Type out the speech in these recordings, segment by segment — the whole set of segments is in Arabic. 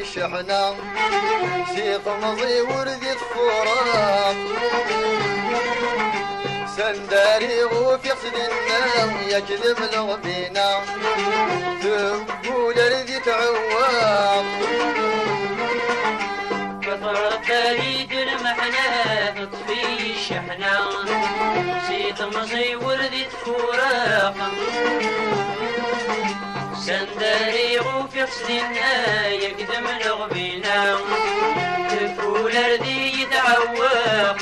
الشحنة سيق مضي وردي فراق سنداري وفي خدنا يكذب لغبينا. تقول ردي تعواق كثر بريد المحنة تطفي الشحنة سيت مزي وردي فراق سندري وفي خصدنا يقدم لغبينا تقول ردي يتعوق.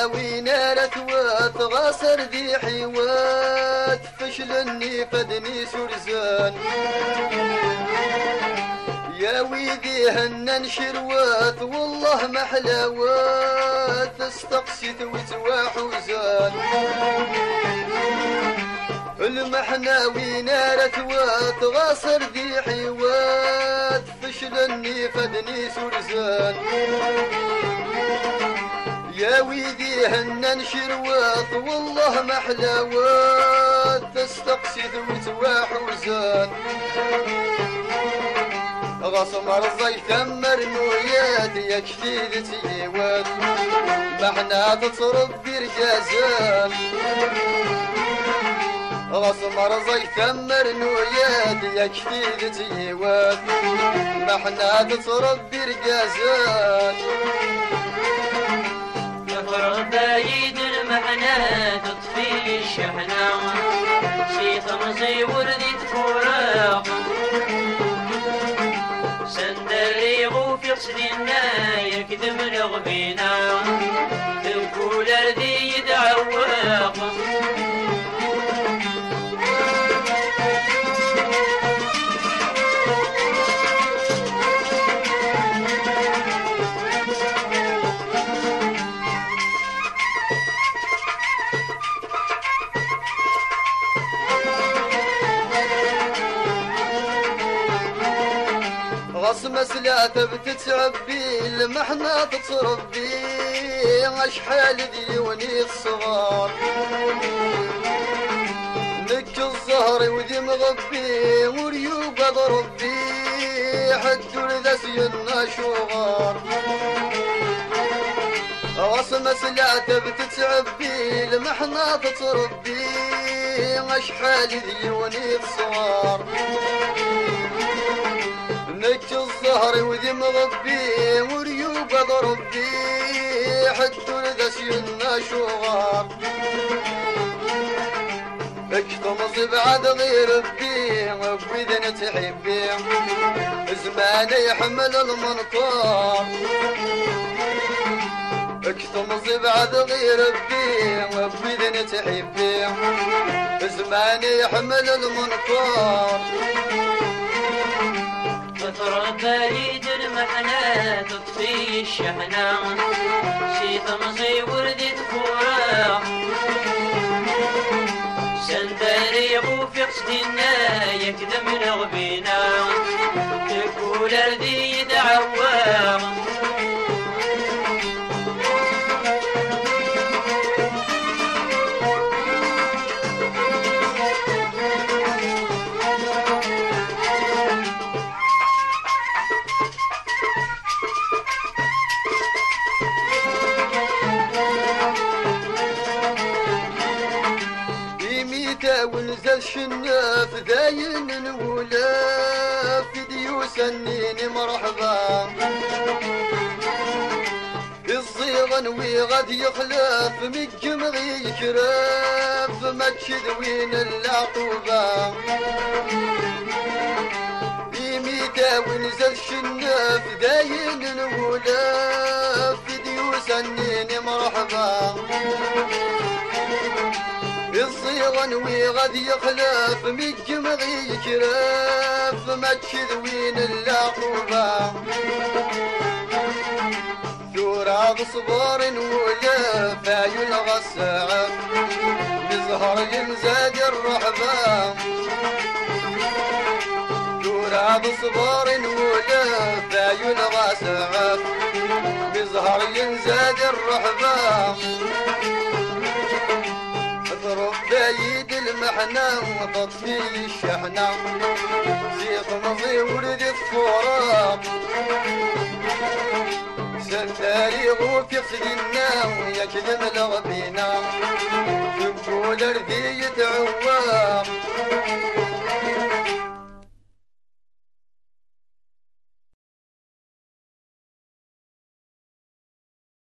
المحناوي نارت وتغاصر ذي حيوات فشلني فدني سرزان. يا ويدي هنن شروات والله محلاوات استقسيت وتواح وزان المحناوي نارت وتغاصر ذي حيوات فشلني فدني سرزان. ويدي هنن شروات والله محلاوات تستقسي وتواح وزان. غصم رزي ثمر نويات يا كثير تيوات محنا تتصرف برجازان غصم رزي يا كثير تيوات محنا تتصرف برجازان كفر بايد المحنة تطفي الشحنة شيخ مزي وردي تفراق سندري غوفي قصدنا يكذب لغبينا. غصم سلاته بتتعبي المحنة تتصربي اشحال ديوني الصغار. نك الزهر وذي مغبي وريوب ضربي. حد ذا سينا شغار. غصم سلاته بتتعبي المحنة تتصربي اشحال ديوني الصغار. الظهر وذي مغبي وريوب ضربي حتى ذا سينا شغار اكتمز بعد غير بي وإذا تحبي زمان يحمل المنطار اكتمز بعد غير بي وإذا تحبي زمان يحمل المنطار كثر بريد المحنة تطفي الشحنة شيخ مزي وردي تفراق سندري غوفي قصدنا يكذب لغبينا تقول ردي يدعوق ونزل شناف داين ولا في ديوس النين مرحبا. الصيغن وغد يخلف مجم غي يكرف ما تشذوين العقوبة. يميتا ونزل شناف داين ولا في ديوس النين مرحبا. الصيغن وغد يخلف مجم غي يكرف ما تشذوين العقوبة. دورا بصبار ولا فايل غسعة مزهر ينزاد الرحبة. دورا بصبار ولا فايل غسعة مزهر ينزاد الرحبة. اضرب بايد المحنة وتطفي الشحنة زيق مضي ورد التراب سنداري غوفي خسدنا ويكذب لغبينا. تقول يتعوام